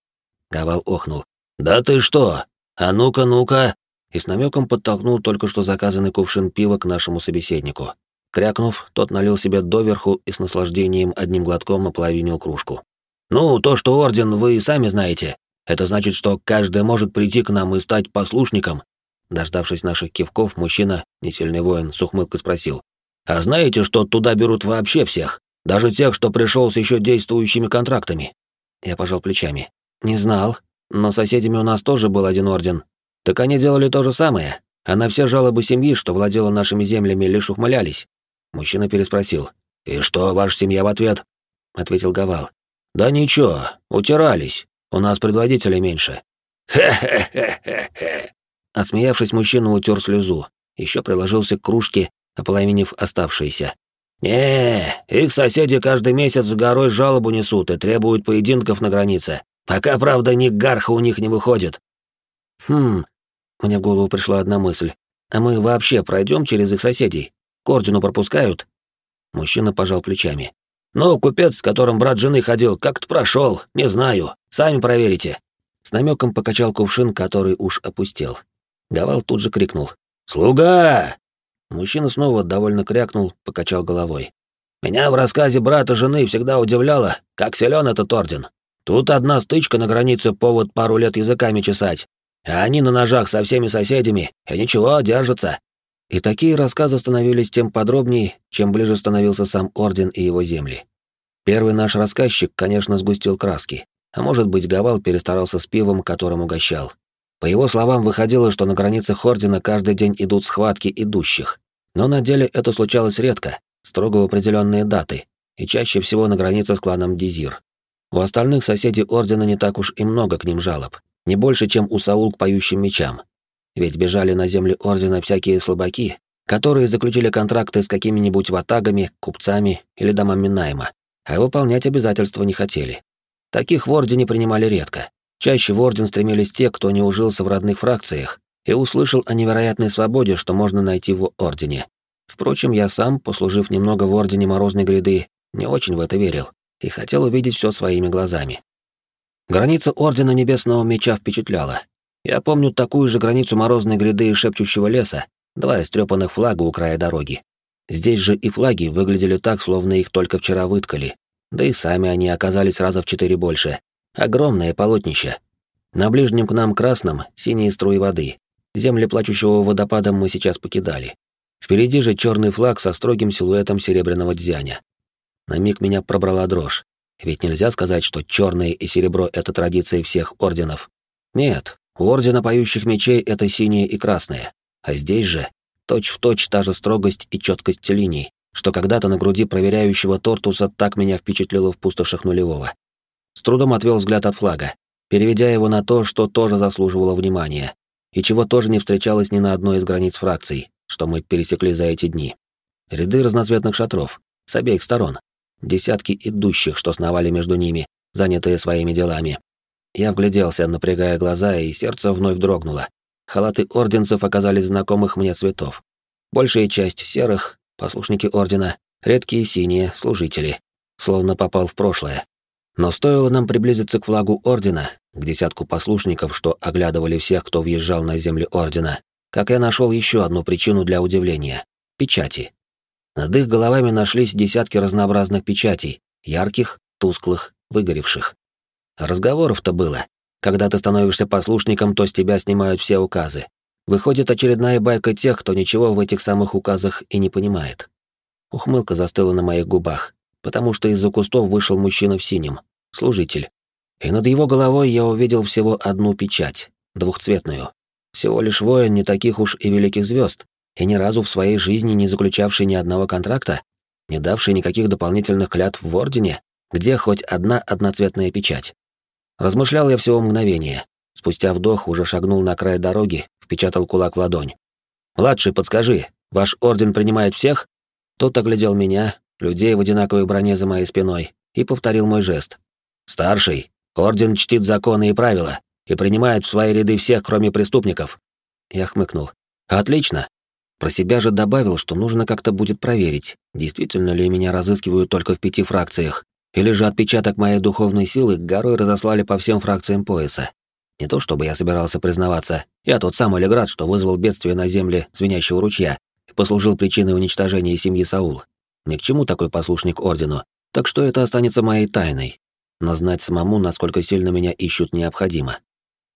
Гавал охнул. «Да ты что? А ну-ка, ну-ка!» и с намеком подтолкнул только что заказанный кувшин пива к нашему собеседнику. Крякнув, тот налил себе доверху и с наслаждением одним глотком ополовинил кружку. «Ну, то, что орден, вы сами знаете. Это значит, что каждый может прийти к нам и стать послушником». Дождавшись наших кивков, мужчина, несильный воин, с ухмылкой спросил. «А знаете, что туда берут вообще всех? Даже тех, что пришел с еще действующими контрактами?» Я пожал плечами. «Не знал, но соседями у нас тоже был один орден, так они делали то же самое, а на все жалобы семьи, что владела нашими землями, лишь ухмылялись. Мужчина переспросил. «И что, ваша семья в ответ?» — ответил Гавал. «Да ничего, утирались. У нас предводителей меньше». «Хе-хе-хе-хе-хе!» Отсмеявшись, мужчина утер слезу, еще приложился к кружке, ополовинив оставшиеся. «Не, их соседи каждый месяц с горой жалобу несут и требуют поединков на границе. Пока, правда, ни гарха у них не выходит. Хм, мне в голову пришла одна мысль. А мы вообще пройдем через их соседей? К ордену пропускают? Мужчина пожал плечами. Ну, купец, с которым брат жены ходил, как-то прошел, не знаю. Сами проверите. С намеком покачал кувшин, который уж опустел. Гавал тут же крикнул. «Слуга!» Мужчина снова довольно крякнул, покачал головой. «Меня в рассказе брата жены всегда удивляло, как силен этот орден. Тут одна стычка на границе повод пару лет языками чесать, а они на ножах со всеми соседями, и ничего, держатся. И такие рассказы становились тем подробнее, чем ближе становился сам Орден и его земли. Первый наш рассказчик, конечно, сгустил краски, а может быть, Гавал перестарался с пивом, которым угощал. По его словам, выходило, что на границах Ордена каждый день идут схватки идущих. Но на деле это случалось редко, строго в определенные даты, и чаще всего на границе с кланом Дизир. У остальных соседей Ордена не так уж и много к ним жалоб, не больше, чем у Саул к поющим мечам. Ведь бежали на земли Ордена всякие слабаки, которые заключили контракты с какими-нибудь ватагами, купцами или домами найма, а выполнять обязательства не хотели. Таких в Ордене принимали редко. Чаще в Орден стремились те, кто не ужился в родных фракциях и услышал о невероятной свободе, что можно найти в Ордене. Впрочем, я сам, послужив немного в Ордене Морозной Гряды, не очень в это верил и хотел увидеть все своими глазами. Граница Ордена Небесного Меча впечатляла. Я помню такую же границу Морозной Гряды и Шепчущего Леса, два истрепанных флага у края дороги. Здесь же и флаги выглядели так, словно их только вчера выткали. Да и сами они оказались раза в четыре больше. Огромное полотнище. На ближнем к нам красном синие струи воды. Земли плачущего водопадом мы сейчас покидали. Впереди же черный флаг со строгим силуэтом серебряного дзяня. На миг меня пробрала дрожь. Ведь нельзя сказать, что черное и серебро — это традиции всех орденов. Нет, у ордена поющих мечей это синее и красное. А здесь же точь-в-точь та же строгость и четкость линий, что когда-то на груди проверяющего Тортуса так меня впечатлило в пустошах нулевого. С трудом отвел взгляд от флага, переведя его на то, что тоже заслуживало внимания, и чего тоже не встречалось ни на одной из границ фракций, что мы пересекли за эти дни. Ряды разноцветных шатров, с обеих сторон, десятки идущих, что сновали между ними, занятые своими делами. Я вгляделся, напрягая глаза, и сердце вновь дрогнуло. Халаты орденцев оказались знакомых мне цветов. Большая часть серых, послушники ордена, редкие синие, служители. Словно попал в прошлое. Но стоило нам приблизиться к флагу ордена, к десятку послушников, что оглядывали всех, кто въезжал на земли ордена, как я нашел еще одну причину для удивления — печати. Над их головами нашлись десятки разнообразных печатей, ярких, тусклых, выгоревших. Разговоров-то было. Когда ты становишься послушником, то с тебя снимают все указы. Выходит очередная байка тех, кто ничего в этих самых указах и не понимает. Ухмылка застыла на моих губах, потому что из-за кустов вышел мужчина в синем, служитель. И над его головой я увидел всего одну печать, двухцветную. Всего лишь воин не таких уж и великих звезд, и ни разу в своей жизни не заключавший ни одного контракта, не давший никаких дополнительных клятв в Ордене, где хоть одна одноцветная печать. Размышлял я всего мгновение. Спустя вдох уже шагнул на край дороги, впечатал кулак в ладонь. «Младший, подскажи, ваш Орден принимает всех?» Тот оглядел меня, людей в одинаковой броне за моей спиной, и повторил мой жест. «Старший, Орден чтит законы и правила и принимает в свои ряды всех, кроме преступников». Я хмыкнул. «Отлично. Про себя же добавил, что нужно как-то будет проверить, действительно ли меня разыскивают только в пяти фракциях, или же отпечаток моей духовной силы горой разослали по всем фракциям пояса. Не то чтобы я собирался признаваться, я тот самый Леград, что вызвал бедствие на земле Звенящего ручья и послужил причиной уничтожения семьи Саул. Ни к чему такой послушник Ордену, так что это останется моей тайной. Но знать самому, насколько сильно меня ищут, необходимо.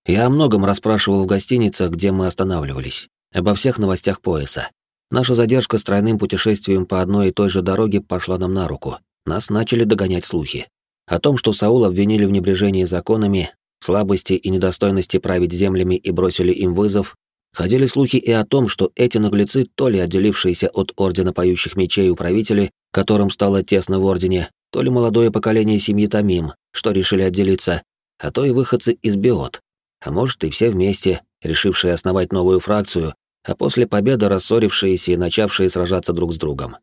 Я о многом расспрашивал в гостиницах, где мы останавливались обо всех новостях пояса. Наша задержка с тройным путешествием по одной и той же дороге пошла нам на руку. Нас начали догонять слухи. О том, что Саул обвинили в небрежении законами, слабости и недостойности править землями и бросили им вызов, ходили слухи и о том, что эти наглецы, то ли отделившиеся от Ордена Поющих Мечей управители, которым стало тесно в Ордене, то ли молодое поколение семьи Тамим, что решили отделиться, а то и выходцы из Биот. А может, и все вместе, решившие основать новую фракцию, а после победы рассорившиеся и начавшие сражаться друг с другом.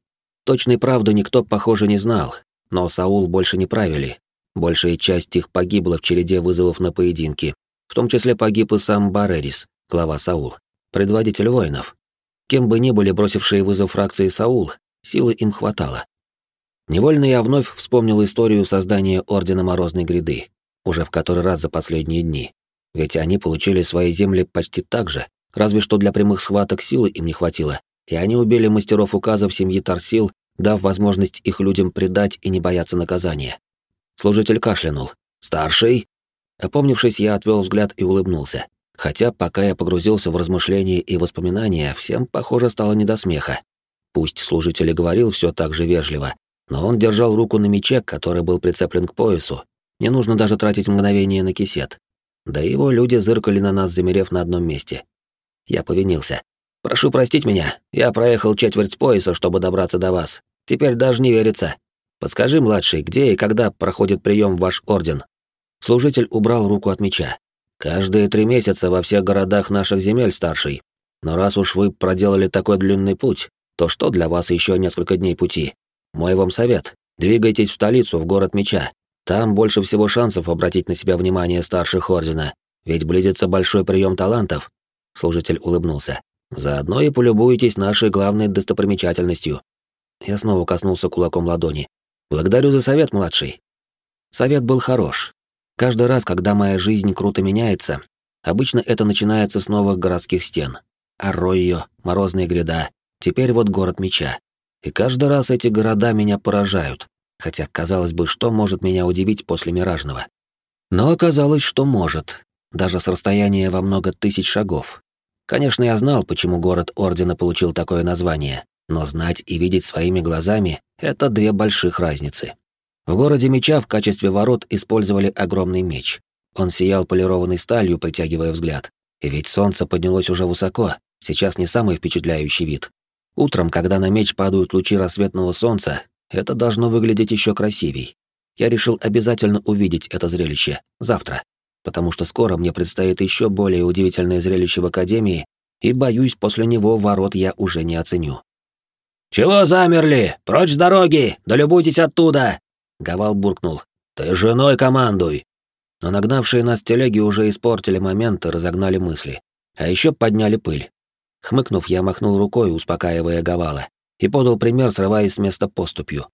Точной правды никто, похоже, не знал, но Саул больше не правили. Большая часть их погибла в череде вызовов на поединки, в том числе погиб и сам Барерис, глава Саул, предводитель воинов. Кем бы ни были бросившие вызов фракции Саул, силы им хватало. Невольно я вновь вспомнил историю создания Ордена Морозной Гряды, уже в который раз за последние дни. Ведь они получили свои земли почти так же, Разве что для прямых схваток силы им не хватило, и они убили мастеров указов семьи Тарсил, дав возможность их людям предать и не бояться наказания. Служитель кашлянул. «Старший?» Опомнившись, я отвел взгляд и улыбнулся. Хотя, пока я погрузился в размышления и воспоминания, всем, похоже, стало не до смеха. Пусть служитель и говорил все так же вежливо, но он держал руку на мече, который был прицеплен к поясу. Не нужно даже тратить мгновение на кисет. Да его люди зыркали на нас, замерев на одном месте. Я повинился. «Прошу простить меня, я проехал четверть пояса, чтобы добраться до вас. Теперь даже не верится. Подскажи, младший, где и когда проходит прием в ваш орден?» Служитель убрал руку от меча. «Каждые три месяца во всех городах наших земель, старший. Но раз уж вы проделали такой длинный путь, то что для вас еще несколько дней пути? Мой вам совет. Двигайтесь в столицу, в город меча. Там больше всего шансов обратить на себя внимание старших ордена, ведь близится большой прием талантов. Служитель улыбнулся. Заодно и полюбуетесь нашей главной достопримечательностью. Я снова коснулся кулаком ладони. Благодарю за совет, младший. Совет был хорош. Каждый раз, когда моя жизнь круто меняется, обычно это начинается с новых городских стен. Арройо, Морозная гряда, теперь вот город меча. И каждый раз эти города меня поражают. Хотя, казалось бы, что может меня удивить после Миражного? Но оказалось, что может. Даже с расстояния во много тысяч шагов. Конечно, я знал, почему город Ордена получил такое название, но знать и видеть своими глазами — это две больших разницы. В городе меча в качестве ворот использовали огромный меч. Он сиял полированной сталью, притягивая взгляд. И ведь солнце поднялось уже высоко, сейчас не самый впечатляющий вид. Утром, когда на меч падают лучи рассветного солнца, это должно выглядеть еще красивей. Я решил обязательно увидеть это зрелище завтра, потому что скоро мне предстоит еще более удивительное зрелище в Академии, и, боюсь, после него ворот я уже не оценю. «Чего замерли? Прочь с дороги! Да любуйтесь оттуда!» Гавал буркнул. «Ты женой командуй!» Но нагнавшие нас телеги уже испортили момент и разогнали мысли. А еще подняли пыль. Хмыкнув, я махнул рукой, успокаивая Гавала и подал пример, срываясь с места поступью.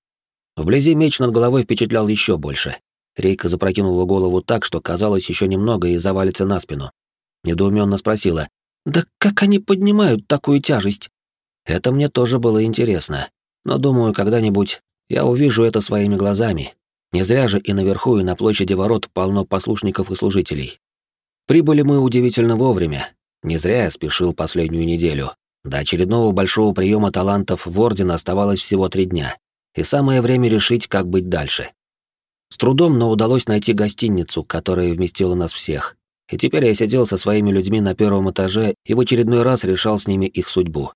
Вблизи меч над головой впечатлял еще больше. Рейка запрокинула голову так, что казалось еще немного и завалится на спину. Недоуменно спросила, «Да как они поднимают такую тяжесть?» Это мне тоже было интересно, но думаю, когда-нибудь я увижу это своими глазами. Не зря же и наверху, и на площади ворот полно послушников и служителей. Прибыли мы удивительно вовремя. Не зря я спешил последнюю неделю, до очередного большого приема талантов в Орден оставалось всего три дня, и самое время решить, как быть дальше. С трудом, но удалось найти гостиницу, которая вместила нас всех, и теперь я сидел со своими людьми на первом этаже и в очередной раз решал с ними их судьбу.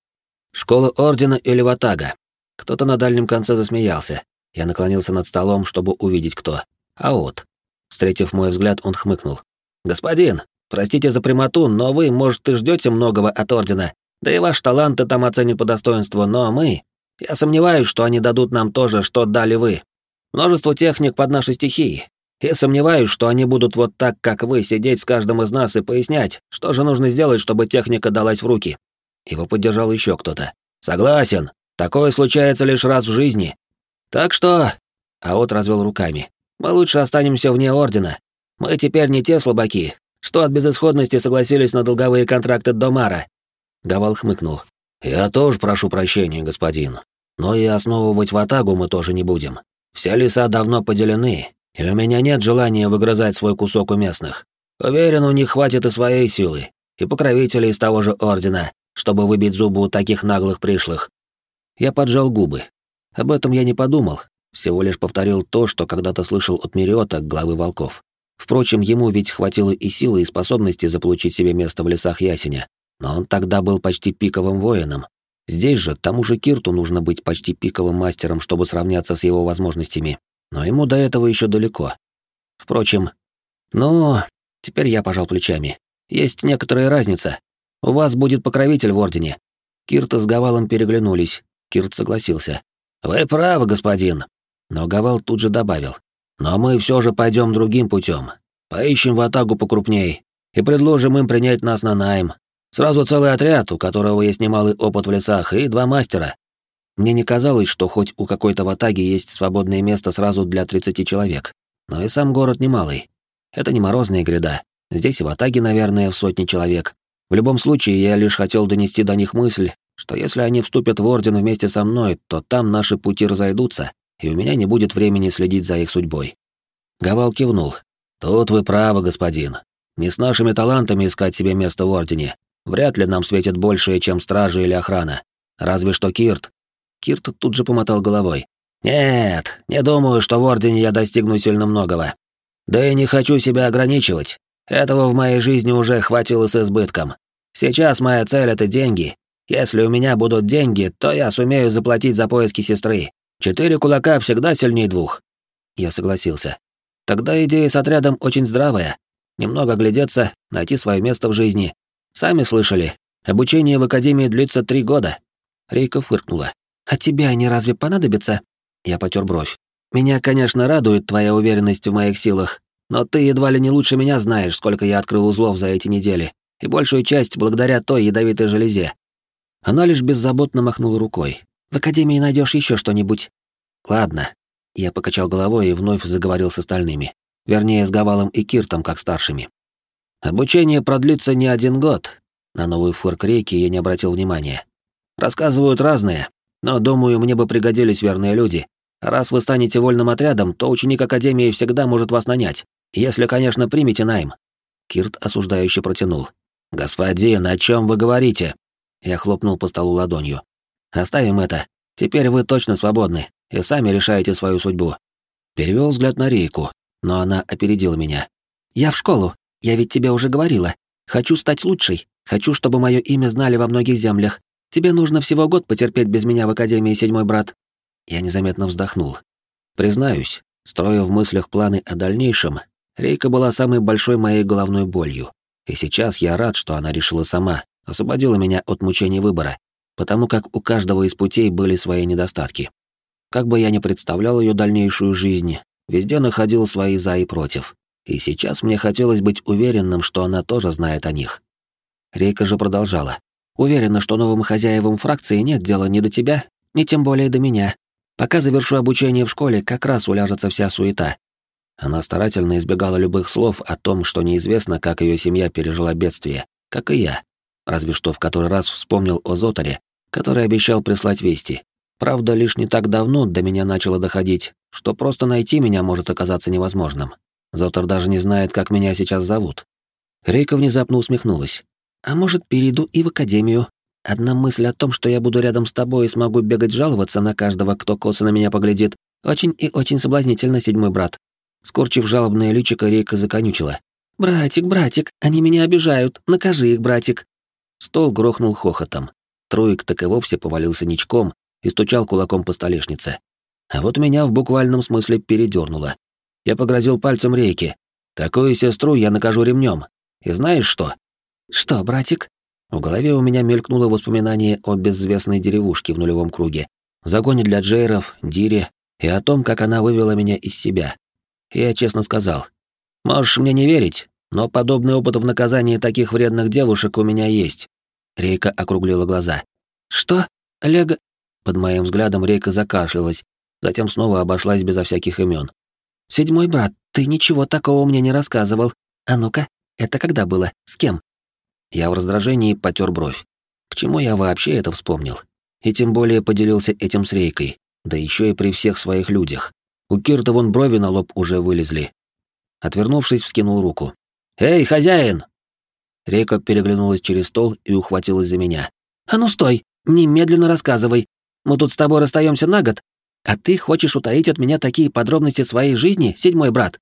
Школа Ордена или Ватага? Кто-то на дальнем конце засмеялся. Я наклонился над столом, чтобы увидеть, кто. А вот. Встретив мой взгляд, он хмыкнул. «Господин, простите за прямоту, но вы, может, и ждете многого от Ордена, да и ваш таланты там оценят по достоинству, но мы... Я сомневаюсь, что они дадут нам то же, что дали вы. Множество техник под нашей стихией. И сомневаюсь, что они будут вот так, как вы, сидеть с каждым из нас и пояснять, что же нужно сделать, чтобы техника далась в руки. Его поддержал еще кто-то. Согласен. Такое случается лишь раз в жизни. Так что... А вот развел руками. Мы лучше останемся вне Ордена. Мы теперь не те слабаки, что от безысходности согласились на долговые контракты Домара. Давал хмыкнул. «Я тоже прошу прощения, господин. Но и основывать ватагу мы тоже не будем. Все леса давно поделены, и у меня нет желания выгрызать свой кусок у местных. Уверен, у них хватит и своей силы, и покровителей из того же Ордена, чтобы выбить зубы у таких наглых пришлых». Я поджал губы. Об этом я не подумал, всего лишь повторил то, что когда-то слышал от Мириота, главы волков. Впрочем, ему ведь хватило и силы, и способности заполучить себе место в лесах Ясеня, но он тогда был почти пиковым воином. Здесь же тому же Кирту нужно быть почти пиковым мастером, чтобы сравняться с его возможностями. Но ему до этого еще далеко. Впрочем, ну, теперь я пожал плечами. Есть некоторая разница. У вас будет покровитель в Ордене. Кирта с Гавалом переглянулись. Кирт согласился. «Вы правы, господин». Но Гавал тут же добавил. «Но мы все же пойдем другим путем. Поищем в Атагу покрупней и предложим им принять нас на найм, Сразу целый отряд, у которого есть немалый опыт в лесах, и два мастера. Мне не казалось, что хоть у какой-то ватаги есть свободное место сразу для 30 человек. Но и сам город немалый. Это не морозная гряда. Здесь и ватаги, наверное, в сотни человек. В любом случае, я лишь хотел донести до них мысль, что если они вступят в Орден вместе со мной, то там наши пути разойдутся, и у меня не будет времени следить за их судьбой. Гавал кивнул. «Тут вы правы, господин. Не с нашими талантами искать себе место в Ордене, Вряд ли нам светит большее, чем стражи или охрана. Разве что Кирт. Кирт тут же помотал головой. Нет, не думаю, что в Ордене я достигну сильно многого. Да и не хочу себя ограничивать. Этого в моей жизни уже хватило с избытком. Сейчас моя цель — это деньги. Если у меня будут деньги, то я сумею заплатить за поиски сестры. Четыре кулака всегда сильнее двух. Я согласился. Тогда идея с отрядом очень здравая. Немного глядеться, найти свое место в жизни. Сами слышали, обучение в академии длится три года. Рейка фыркнула. А тебе они разве понадобятся? Я потер бровь. Меня, конечно, радует твоя уверенность в моих силах, но ты едва ли не лучше меня знаешь, сколько я открыл узлов за эти недели, и большую часть благодаря той ядовитой железе. Она лишь беззаботно махнула рукой. В академии найдешь еще что-нибудь. Ладно. Я покачал головой и вновь заговорил с остальными. Вернее, с Гавалом и Киртом, как старшими. Обучение продлится не один год. На новый фырк рейки я не обратил внимания. Рассказывают разные, но, думаю, мне бы пригодились верные люди. Раз вы станете вольным отрядом, то ученик Академии всегда может вас нанять. Если, конечно, примете найм. Кирт осуждающе протянул. «Господин, о чем вы говорите?» Я хлопнул по столу ладонью. «Оставим это. Теперь вы точно свободны и сами решаете свою судьбу». Перевел взгляд на Рейку, но она опередила меня. «Я в школу. Я ведь тебе уже говорила. Хочу стать лучшей. Хочу, чтобы мое имя знали во многих землях. Тебе нужно всего год потерпеть без меня в Академии Седьмой Брат». Я незаметно вздохнул. Признаюсь, строя в мыслях планы о дальнейшем, Рейка была самой большой моей головной болью. И сейчас я рад, что она решила сама, освободила меня от мучений выбора, потому как у каждого из путей были свои недостатки. Как бы я ни представлял ее дальнейшую жизнь, везде находил свои «за» и «против». И сейчас мне хотелось быть уверенным, что она тоже знает о них. Рейка же продолжала. «Уверена, что новым хозяевам фракции нет дела ни до тебя, ни тем более до меня. Пока завершу обучение в школе, как раз уляжется вся суета». Она старательно избегала любых слов о том, что неизвестно, как ее семья пережила бедствие, как и я. Разве что в который раз вспомнил о Зотаре, который обещал прислать вести. Правда, лишь не так давно до меня начало доходить, что просто найти меня может оказаться невозможным. Зотар даже не знает, как меня сейчас зовут. Рейка внезапно усмехнулась. «А может, перейду и в академию? Одна мысль о том, что я буду рядом с тобой и смогу бегать жаловаться на каждого, кто косо на меня поглядит, очень и очень соблазнительно, седьмой брат». Скорчив жалобное личико, Рейка законючила. «Братик, братик, они меня обижают, накажи их, братик». Стол грохнул хохотом. Троик так и вовсе повалился ничком и стучал кулаком по столешнице. А вот меня в буквальном смысле передернуло. Я погрозил пальцем рейки. Такую сестру я накажу ремнем. И знаешь что? Что, братик? В голове у меня мелькнуло воспоминание о безвестной деревушке в нулевом круге, загоне для джейров, дире и о том, как она вывела меня из себя. Я честно сказал. Можешь мне не верить, но подобный опыт в наказании таких вредных девушек у меня есть. Рейка округлила глаза. Что? Лего... Под моим взглядом Рейка закашлялась, затем снова обошлась безо всяких имен. «Седьмой брат, ты ничего такого мне не рассказывал. А ну-ка, это когда было? С кем?» Я в раздражении потер бровь. К чему я вообще это вспомнил? И тем более поделился этим с Рейкой, да еще и при всех своих людях. У Кирта вон брови на лоб уже вылезли. Отвернувшись, вскинул руку. «Эй, хозяин!» Рейка переглянулась через стол и ухватилась за меня. «А ну стой! Немедленно рассказывай! Мы тут с тобой расстаемся на год, а ты хочешь утаить от меня такие подробности своей жизни, седьмой брат?»